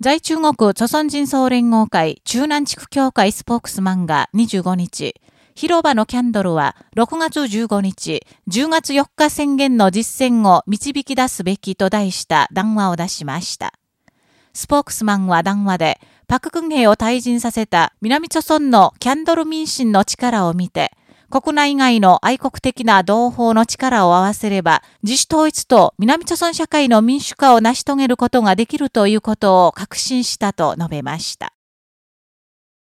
在中国朝鮮人総連合会中南地区協会スポークスマンが25日、広場のキャンドルは6月15日、10月4日宣言の実践を導き出すべきと題した談話を出しました。スポークスマンは談話で、パククンヘイを退陣させた南朝鮮のキャンドル民進の力を見て、国内外の愛国的な同胞の力を合わせれば、自主統一と南朝鮮社会の民主化を成し遂げることができるということを確信したと述べました。